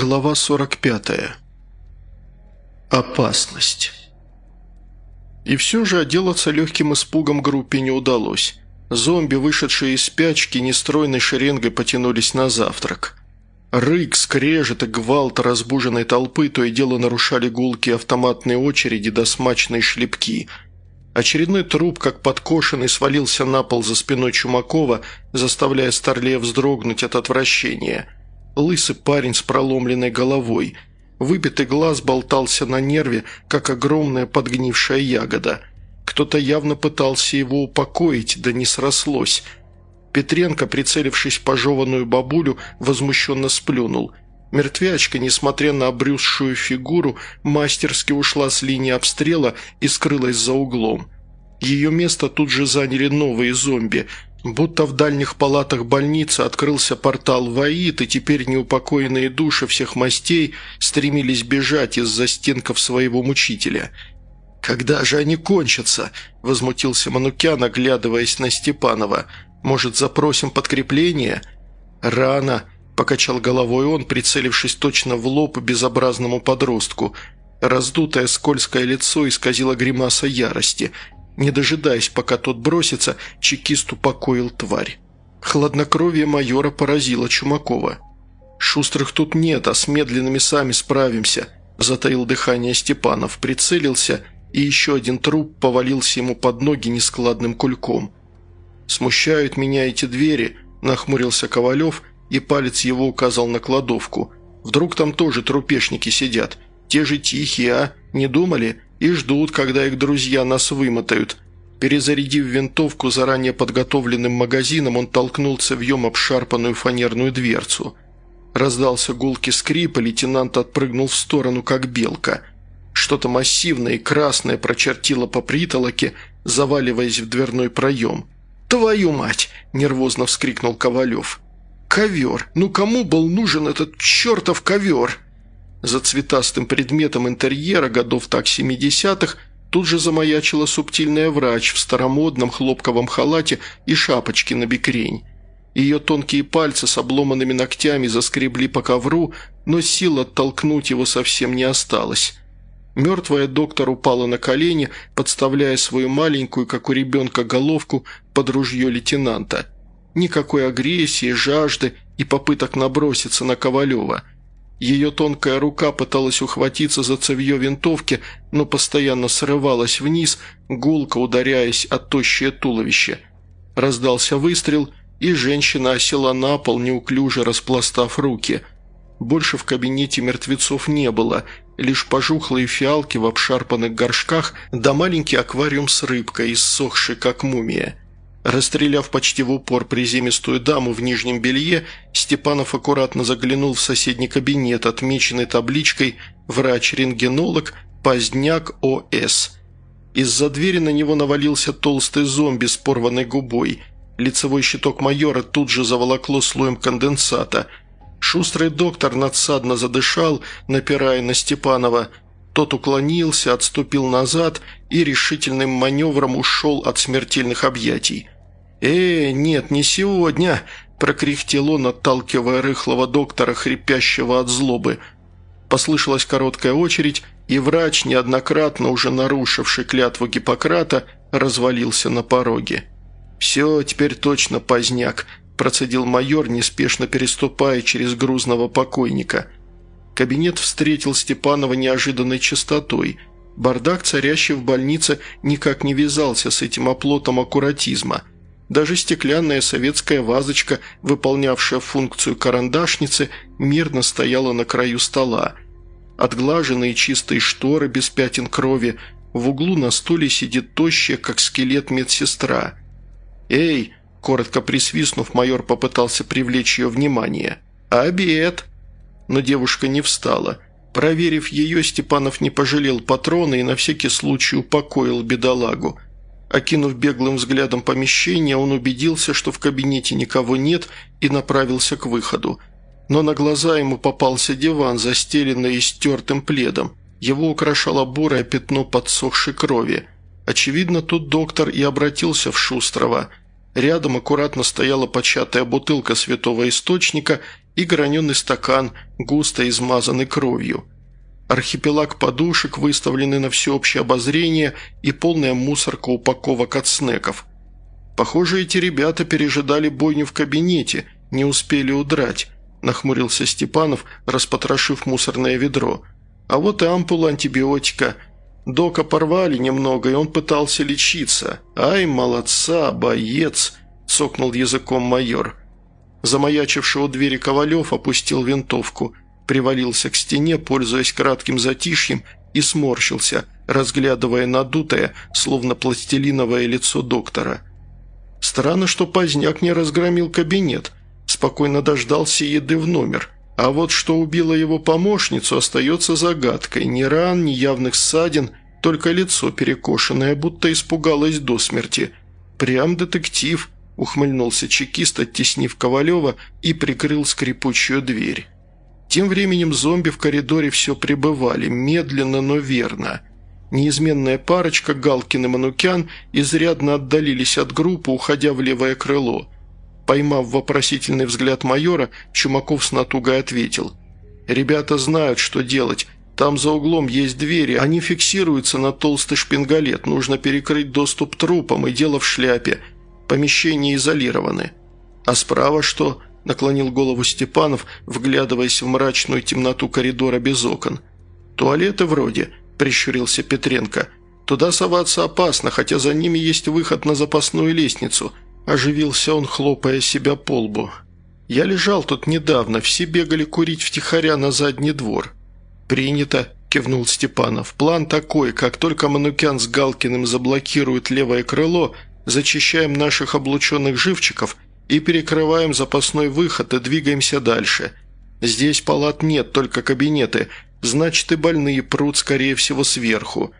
Глава 45. Опасность. И все же отделаться легким испугом группе не удалось. Зомби, вышедшие из спячки, нестройной шеренгой потянулись на завтрак. Рык, скрежет и гвалт разбуженной толпы то и дело нарушали гулки автоматные очереди до смачной шлепки. Очередной труп, как подкошенный, свалился на пол за спиной Чумакова, заставляя Старлея вздрогнуть от отвращения – лысый парень с проломленной головой. Выбитый глаз болтался на нерве, как огромная подгнившая ягода. Кто-то явно пытался его упокоить, да не срослось. Петренко, прицелившись в пожеванную бабулю, возмущенно сплюнул. Мертвячка, несмотря на обрюзшую фигуру, мастерски ушла с линии обстрела и скрылась за углом. Ее место тут же заняли новые зомби – Будто в дальних палатах больницы открылся портал в Аид, и теперь неупокоенные души всех мастей стремились бежать из застенков своего мучителя. «Когда же они кончатся?» – возмутился Манукян, оглядываясь на Степанова. «Может, запросим подкрепление?» «Рано», – покачал головой он, прицелившись точно в лоб безобразному подростку. Раздутое скользкое лицо исказило гримаса ярости – не дожидаясь, пока тот бросится, чекист упокоил тварь. Хладнокровие майора поразило Чумакова. «Шустрых тут нет, а с медленными сами справимся», – затаил дыхание Степанов, прицелился, и еще один труп повалился ему под ноги нескладным кульком. «Смущают меня эти двери», – нахмурился Ковалев, и палец его указал на кладовку. «Вдруг там тоже трупешники сидят? Те же тихие, а? Не думали? И ждут, когда их друзья нас вымотают. Перезарядив винтовку заранее подготовленным магазином, он толкнул цевьем обшарпанную фанерную дверцу. Раздался гулкий скрип, и лейтенант отпрыгнул в сторону, как белка. Что-то массивное и красное прочертило по притолоке, заваливаясь в дверной проем. «Твою мать!» – нервозно вскрикнул Ковалев. «Ковер! Ну кому был нужен этот чертов ковер?» За цветастым предметом интерьера годов так 70-х тут же замаячила субтильная врач в старомодном хлопковом халате и шапочке на бикрень. Ее тонкие пальцы с обломанными ногтями заскребли по ковру, но сил оттолкнуть его совсем не осталось. Мертвая доктор упала на колени, подставляя свою маленькую, как у ребенка, головку под ружье лейтенанта. Никакой агрессии, жажды и попыток наброситься на Ковалева – ее тонкая рука пыталась ухватиться за цевье винтовки, но постоянно срывалась вниз, гулко ударяясь о тощее туловище. Раздался выстрел, и женщина осела на пол, неуклюже распластав руки. Больше в кабинете мертвецов не было, лишь пожухлые фиалки в обшарпанных горшках да маленький аквариум с рыбкой, иссохшей как мумия. Расстреляв почти в упор приземистую даму в нижнем белье, Степанов аккуратно заглянул в соседний кабинет, отмеченный табличкой «Врач-рентгенолог Поздняк О.С». Из-за двери на него навалился толстый зомби с порванной губой. Лицевой щиток майора тут же заволокло слоем конденсата. Шустрый доктор надсадно задышал, напирая на Степанова. Тот уклонился, отступил назад и решительным маневром ушел от смертельных объятий. «Э, нет, не сегодня!» – прокряхтел он, отталкивая рыхлого доктора, хрипящего от злобы. Послышалась короткая очередь, и врач, неоднократно уже нарушивший клятву Гиппократа, развалился на пороге. «Все, теперь точно поздняк», – процедил майор, неспешно переступая через грузного покойника. Кабинет встретил Степанова неожиданной чистотой. Бардак, царящий в больнице, никак не вязался с этим оплотом аккуратизма – даже стеклянная советская вазочка, выполнявшая функцию карандашницы, мирно стояла на краю стола. Отглаженные чистые шторы без пятен крови, в углу на стуле сидит тощая, как скелет медсестра. «Эй!» – коротко присвистнув, майор попытался привлечь ее внимание. «Обед!» Но девушка не встала. Проверив ее, Степанов не пожалел патрона и на всякий случай упокоил бедолагу – Окинув беглым взглядом помещение, он убедился, что в кабинете никого нет, и направился к выходу. Но на глаза ему попался диван, застеленный истертым пледом. Его украшало бурое пятно подсохшей крови. Очевидно, тут доктор и обратился в Шустрова. Рядом аккуратно стояла початая бутылка святого источника и граненый стакан, густо измазанный кровью. Архипелаг подушек, выставленный на всеобщее обозрение, и полная мусорка упаковок от снеков. Похоже, эти ребята пережидали бойню в кабинете, не успели удрать, нахмурился Степанов, распотрошив мусорное ведро. А вот и ампула антибиотика – Дока порвали немного, и он пытался лечиться. «Ай, молодца, боец!» – цокнул языком майор. Замаячивший у двери Ковалев опустил винтовку, привалился к стене, пользуясь кратким затишьем, и сморщился, разглядывая надутое, словно пластилиновое лицо доктора. Странно, что поздняк не разгромил кабинет, спокойно дождался еды в номер – а вот что убило его помощницу, остается загадкой. Ни ран, ни явных ссадин, только лицо перекошенное, будто испугалось до смерти. «Прям детектив», – ухмыльнулся чекист, оттеснив Ковалева и прикрыл скрипучую дверь. Тем временем зомби в коридоре все пребывали, медленно, но верно. Неизменная парочка, Галкин и Манукян, изрядно отдалились от группы, уходя в левое крыло – Поймав вопросительный взгляд майора, Чумаков с натугой ответил. «Ребята знают, что делать. Там за углом есть двери, они фиксируются на толстый шпингалет. Нужно перекрыть доступ трупам и дело в шляпе. Помещения изолированы». «А справа что?» – наклонил голову Степанов, вглядываясь в мрачную темноту коридора без окон. «Туалеты вроде», – прищурился Петренко. «Туда соваться опасно, хотя за ними есть выход на запасную лестницу». Оживился он, хлопая себя по лбу. «Я лежал тут недавно, все бегали курить втихаря на задний двор». «Принято», – кивнул Степанов. «План такой, как только Манукян с Галкиным заблокируют левое крыло, зачищаем наших облученных живчиков и перекрываем запасной выход и двигаемся дальше. Здесь палат нет, только кабинеты, значит и больные прут, скорее всего, сверху.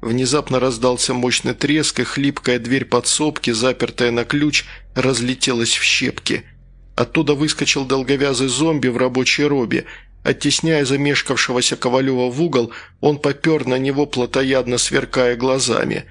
Внезапно раздался мощный треск, и хлипкая дверь подсобки, запертая на ключ, разлетелась в щепки. Оттуда выскочил долговязый зомби в рабочей робе. Оттесняя замешкавшегося Ковалева в угол, он попер на него, плотоядно сверкая глазами.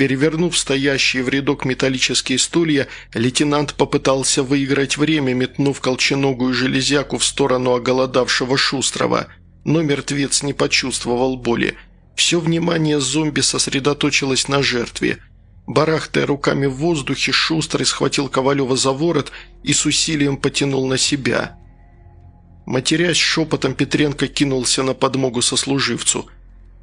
Перевернув стоящие в рядок металлические стулья, лейтенант попытался выиграть время, метнув колченогую железяку в сторону оголодавшего Шустрова. Но мертвец не почувствовал боли – все внимание зомби сосредоточилось на жертве. Барахтая руками в воздухе, Шустрый схватил Ковалева за ворот и с усилием потянул на себя. Матерясь шепотом, Петренко кинулся на подмогу сослуживцу.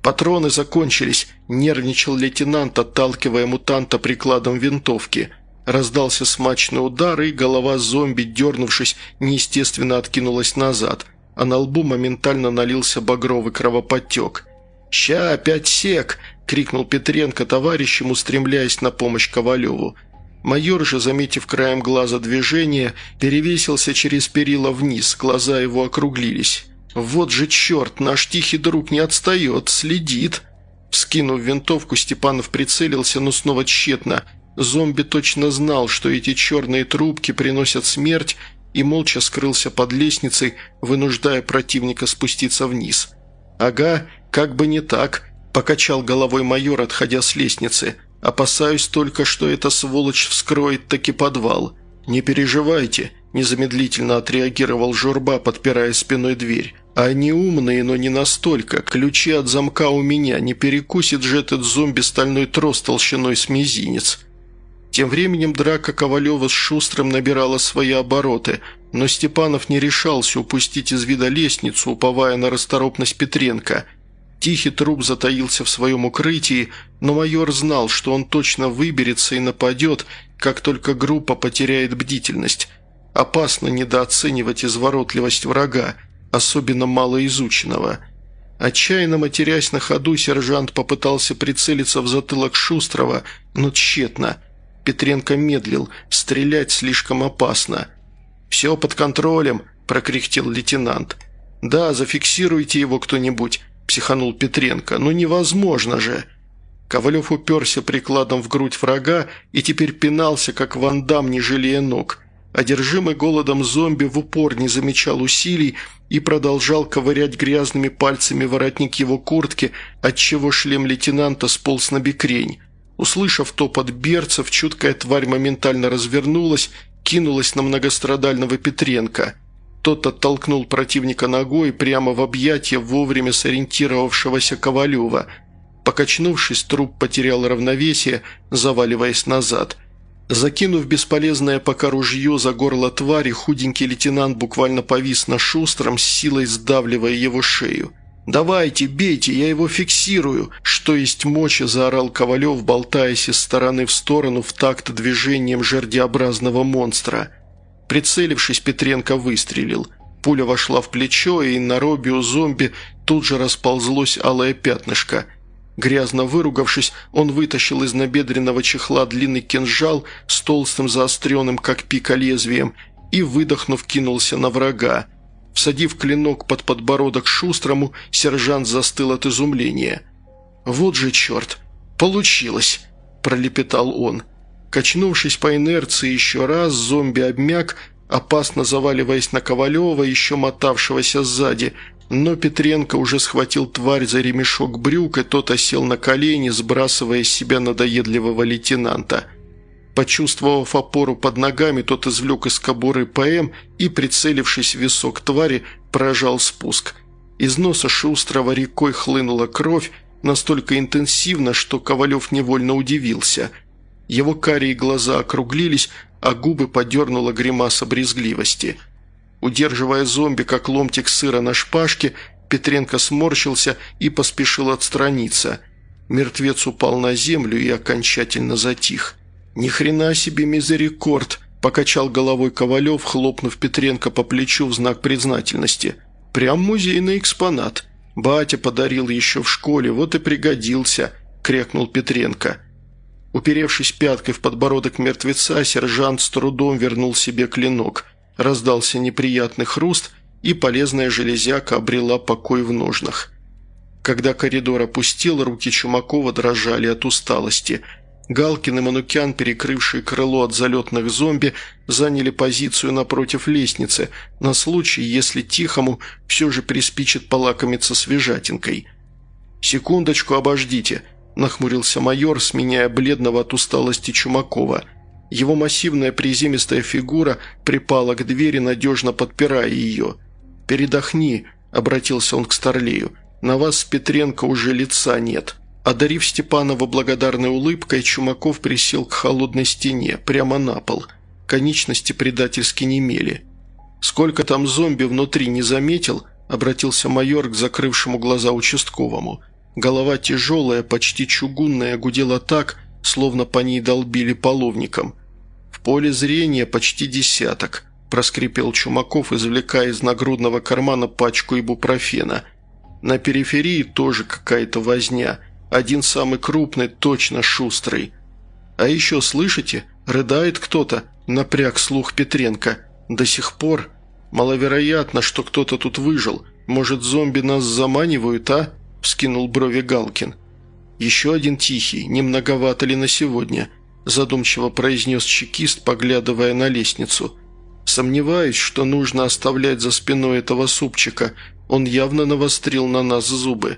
«Патроны закончились», – нервничал лейтенант, отталкивая мутанта прикладом винтовки. Раздался смачный удар, и голова зомби, дернувшись, неестественно откинулась назад, а на лбу моментально налился багровый кровоподтек. «Ща опять сек!» – крикнул Петренко товарищем, устремляясь на помощь Ковалеву. Майор же, заметив краем глаза движение, перевесился через перила вниз, глаза его округлились. «Вот же черт, наш тихий друг не отстает, следит!» Вскинув винтовку, Степанов прицелился, но снова тщетно. Зомби точно знал, что эти черные трубки приносят смерть, и молча скрылся под лестницей, вынуждая противника спуститься вниз. «Ага, как бы не так», – покачал головой майор, отходя с лестницы. «Опасаюсь только, что эта сволочь вскроет таки подвал. Не переживайте», – незамедлительно отреагировал Журба, подпирая спиной дверь. «Они умные, но не настолько. Ключи от замка у меня. Не перекусит же этот зомби стальной трос толщиной с мизинец». Тем временем драка Ковалева с Шустрым набирала свои обороты, но Степанов не решался упустить из вида лестницу, уповая на расторопность Петренко – Тихий труп затаился в своем укрытии, но майор знал, что он точно выберется и нападет, как только группа потеряет бдительность. Опасно недооценивать изворотливость врага, особенно малоизученного. Отчаянно матерясь на ходу, сержант попытался прицелиться в затылок Шустрова, но тщетно. Петренко медлил, стрелять слишком опасно. «Все под контролем», – прокряхтел лейтенант. «Да, зафиксируйте его кто-нибудь», – психанул Петренко. «Ну невозможно же!» Ковалев уперся прикладом в грудь врага и теперь пинался, как вандам, не жалея ног. Одержимый голодом зомби в упор не замечал усилий и продолжал ковырять грязными пальцами воротник его куртки, отчего шлем лейтенанта сполз на бекрень. Услышав топот берцев, чуткая тварь моментально развернулась, кинулась на многострадального Петренко – Кто-то толкнул противника ногой прямо в объятия вовремя сориентировавшегося Ковалева. Покачнувшись, труп потерял равновесие, заваливаясь назад. Закинув бесполезное пока ружье за горло твари, худенький лейтенант буквально повис на шустром, с силой сдавливая его шею. «Давайте, бейте, я его фиксирую!» Что есть мочи, заорал Ковалев, болтаясь из стороны в сторону в такт движением жердеобразного монстра. Прицелившись, Петренко выстрелил. Пуля вошла в плечо, и на робби у зомби тут же расползлось алое пятнышко. Грязно выругавшись, он вытащил из набедренного чехла длинный кинжал с толстым заостренным, как пика, лезвием и, выдохнув, кинулся на врага. Всадив клинок под подбородок Шустрому, сержант застыл от изумления. «Вот же черт! Получилось!» – пролепетал он. Качнувшись по инерции еще раз, зомби обмяк, опасно заваливаясь на Ковалева, еще мотавшегося сзади, но Петренко уже схватил тварь за ремешок брюк, и тот осел на колени, сбрасывая с себя надоедливого лейтенанта – Почувствовав опору под ногами, тот извлек из кобуры ПМ и, прицелившись в висок твари, прожал спуск. Из носа шустрого рекой хлынула кровь, настолько интенсивно, что Ковалев невольно удивился. Его карие глаза округлились, а губы подернула гримаса брезгливости. Удерживая зомби, как ломтик сыра на шпажке, Петренко сморщился и поспешил отстраниться. Мертвец упал на землю и окончательно затих. «Ни хрена себе мизерикорд!» – покачал головой Ковалев, хлопнув Петренко по плечу в знак признательности. «Прям музейный экспонат. Батя подарил еще в школе, вот и пригодился», – крякнул Петренко. Уперевшись пяткой в подбородок мертвеца, сержант с трудом вернул себе клинок. Раздался неприятный хруст, и полезная железяка обрела покой в ножнах. Когда коридор опустил, руки Чумакова дрожали от усталости – Галкин и Манукян, перекрывшие крыло от залетных зомби, заняли позицию напротив лестницы, на случай, если Тихому все же приспичит полакомиться свежатинкой. «Секундочку, обождите», – нахмурился майор, сменяя бледного от усталости Чумакова. Его массивная приземистая фигура припала к двери, надежно подпирая ее. «Передохни», – обратился он к Старлею, – «на вас Петренко уже лица нет». Одарив Степанова благодарной улыбкой, Чумаков присел к холодной стене, прямо на пол. Конечности предательски немели. «Сколько там зомби внутри не заметил?» – обратился майор к закрывшему глаза участковому. Голова тяжелая, почти чугунная, гудела так, словно по ней долбили половником. «В поле зрения почти десяток», – проскрипел Чумаков, извлекая из нагрудного кармана пачку ибупрофена. «На периферии тоже какая-то возня». Один самый крупный, точно шустрый. А еще, слышите, рыдает кто-то, напряг слух Петренко. До сих пор маловероятно, что кто-то тут выжил. Может, зомби нас заманивают, а?» – вскинул брови Галкин. «Еще один тихий, не многовато ли на сегодня?» – задумчиво произнес чекист, поглядывая на лестницу. «Сомневаюсь, что нужно оставлять за спиной этого супчика. Он явно навострил на нас зубы.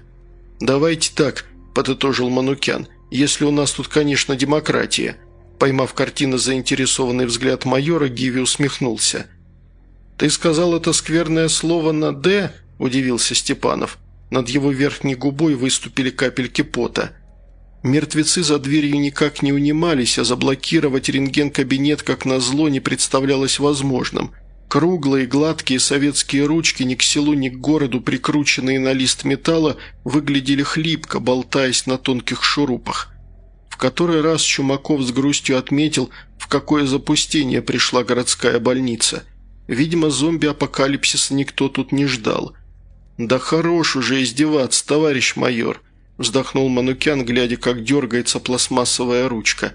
Давайте так, – подытожил Манукян. «Если у нас тут, конечно, демократия». Поймав картину заинтересованный взгляд майора, Гиви усмехнулся. «Ты сказал это скверное слово на «д»?» – удивился Степанов. Над его верхней губой выступили капельки пота. Мертвецы за дверью никак не унимались, а заблокировать рентген-кабинет, как назло, не представлялось возможным – Круглые, гладкие советские ручки ни к селу, ни к городу, прикрученные на лист металла, выглядели хлипко, болтаясь на тонких шурупах. В который раз Чумаков с грустью отметил, в какое запустение пришла городская больница. Видимо, зомби-апокалипсиса никто тут не ждал. «Да хорош уже издеваться, товарищ майор», – вздохнул Манукян, глядя, как дергается пластмассовая ручка.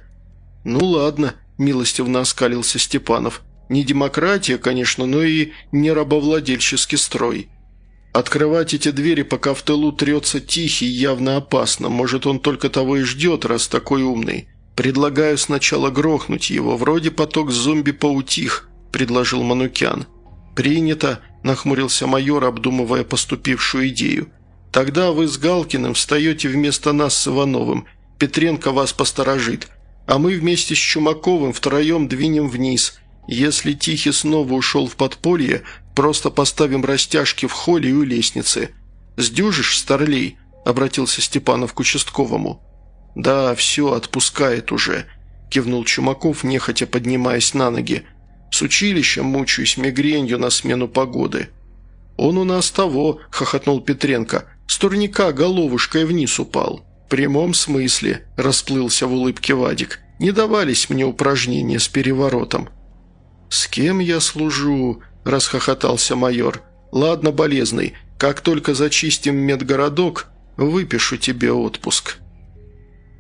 «Ну ладно», – милостивно оскалился Степанов – не демократия, конечно, но и не рабовладельческий строй. Открывать эти двери, пока в тылу трется тихий, явно опасно. Может, он только того и ждет, раз такой умный. Предлагаю сначала грохнуть его. Вроде поток зомби поутих», – предложил Манукян. «Принято», – нахмурился майор, обдумывая поступившую идею. «Тогда вы с Галкиным встаете вместо нас с Ивановым. Петренко вас посторожит. А мы вместе с Чумаковым втроем двинем вниз. Если Тихий снова ушел в подполье, Просто поставим растяжки в холле и у лестницы. Сдюжишь, старлей?» – обратился Степанов к участковому. «Да, все, отпускает уже», – кивнул Чумаков, нехотя поднимаясь на ноги. «С училищем мучаюсь мигренью на смену погоды». «Он у нас того», – хохотнул Петренко. «С турника головушкой вниз упал». «В прямом смысле», – расплылся в улыбке Вадик. «Не давались мне упражнения с переворотом». «С кем я служу?» – расхохотался майор. «Ладно, болезный, как только зачистим медгородок, выпишу тебе отпуск».